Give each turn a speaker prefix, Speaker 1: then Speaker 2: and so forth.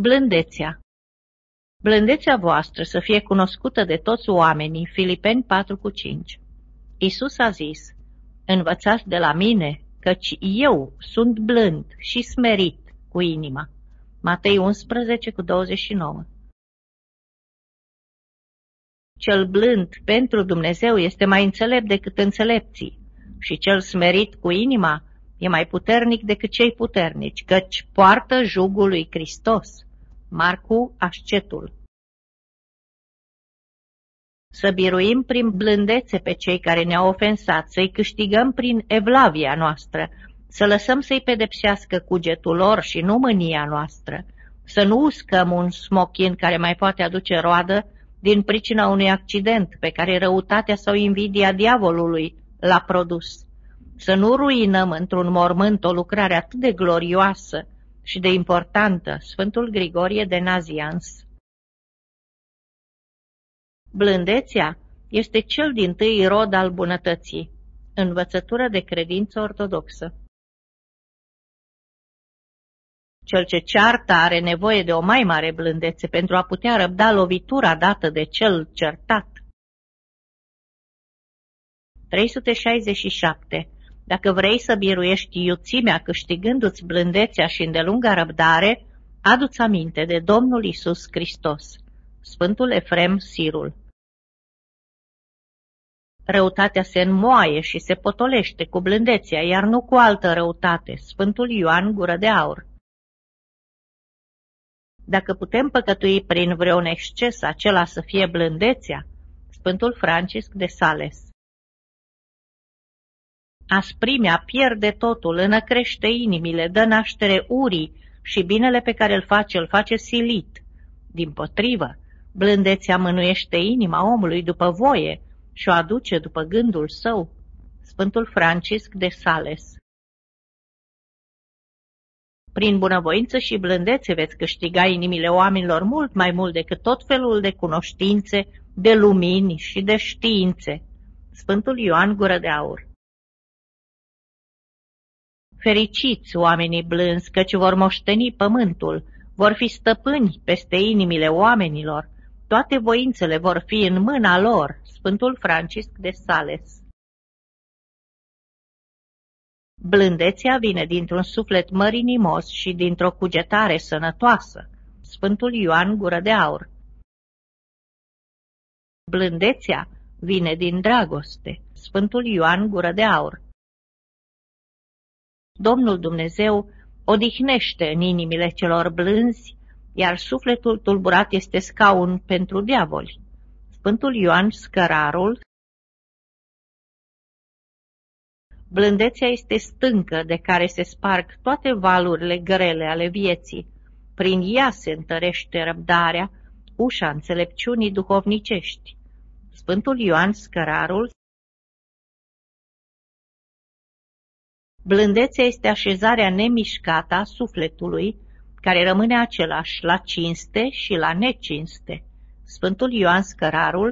Speaker 1: Blândețea Blândețea voastră să fie cunoscută de toți oamenii, Filipeni 4,5 Iisus a zis, Învățați de la mine, căci eu sunt blând și smerit cu inima. Matei 11 cu 29 Cel blând pentru Dumnezeu este mai înțelept decât înțelepții și cel smerit cu inima e mai puternic decât cei puternici, căci poartă jugul lui Hristos. Marcu Ascetul Să biruim prin blândețe pe cei care ne-au ofensat, să-i câștigăm prin evlavia noastră, să lăsăm să-i pedepsească cugetul lor și nu mânia noastră, să nu uscăm un smochin care mai poate aduce roadă din pricina unui accident pe care răutatea sau invidia diavolului l-a produs. Să nu ruinăm într-un mormânt o lucrare atât de glorioasă și de importantă, Sfântul Grigorie de Nazians. Blândețea este cel din tâi rod al bunătății, învățătură de credință ortodoxă. Cel ce ceartă are nevoie de o mai mare blândețe pentru a putea răbda lovitura dată de cel certat. 367. Dacă vrei să biruiești iuțimea câștigându-ți blândețea și îndelunga răbdare, adu-ți aminte de Domnul Isus Hristos. Sfântul Efrem Sirul Răutatea se înmoaie și se potolește cu blândețea, iar nu cu altă răutate. Sfântul Ioan Gură de Aur Dacă putem păcătui prin vreun exces acela să fie blândețea, Sfântul Francisc de Sales Asprimea pierde totul, înăcrește inimile, dă naștere urii și binele pe care îl face, îl face silit. Din potrivă, blândețea mânuiește inima omului după voie și o aduce după gândul său. Sfântul Francisc de Sales Prin bunăvoință și blândețe veți câștiga inimile oamenilor mult mai mult decât tot felul de cunoștințe, de lumini și de științe. Sfântul Ioan Gură de Aur Fericiți oamenii blânzi, căci vor moșteni pământul, vor fi stăpâni peste inimile oamenilor, toate voințele vor fi în mâna lor. Sfântul Francisc de Sales Blândețea vine dintr-un suflet mărinimos și dintr-o cugetare sănătoasă. Sfântul Ioan Gură de Aur Blândețea vine din dragoste. Sfântul Ioan Gură de Aur Domnul Dumnezeu odihnește în inimile celor blânzi, iar sufletul tulburat este scaun pentru diavoli. Sfântul Ioan Scărarul Blândețea este stâncă de care se sparg toate valurile grele ale vieții. Prin ea se întărește răbdarea, ușa înțelepciunii duhovnicești. Sfântul Ioan Scărarul Blândețea este așezarea nemișcată a sufletului, care rămâne același la cinste și la necinste. Sfântul Ioan Scărarul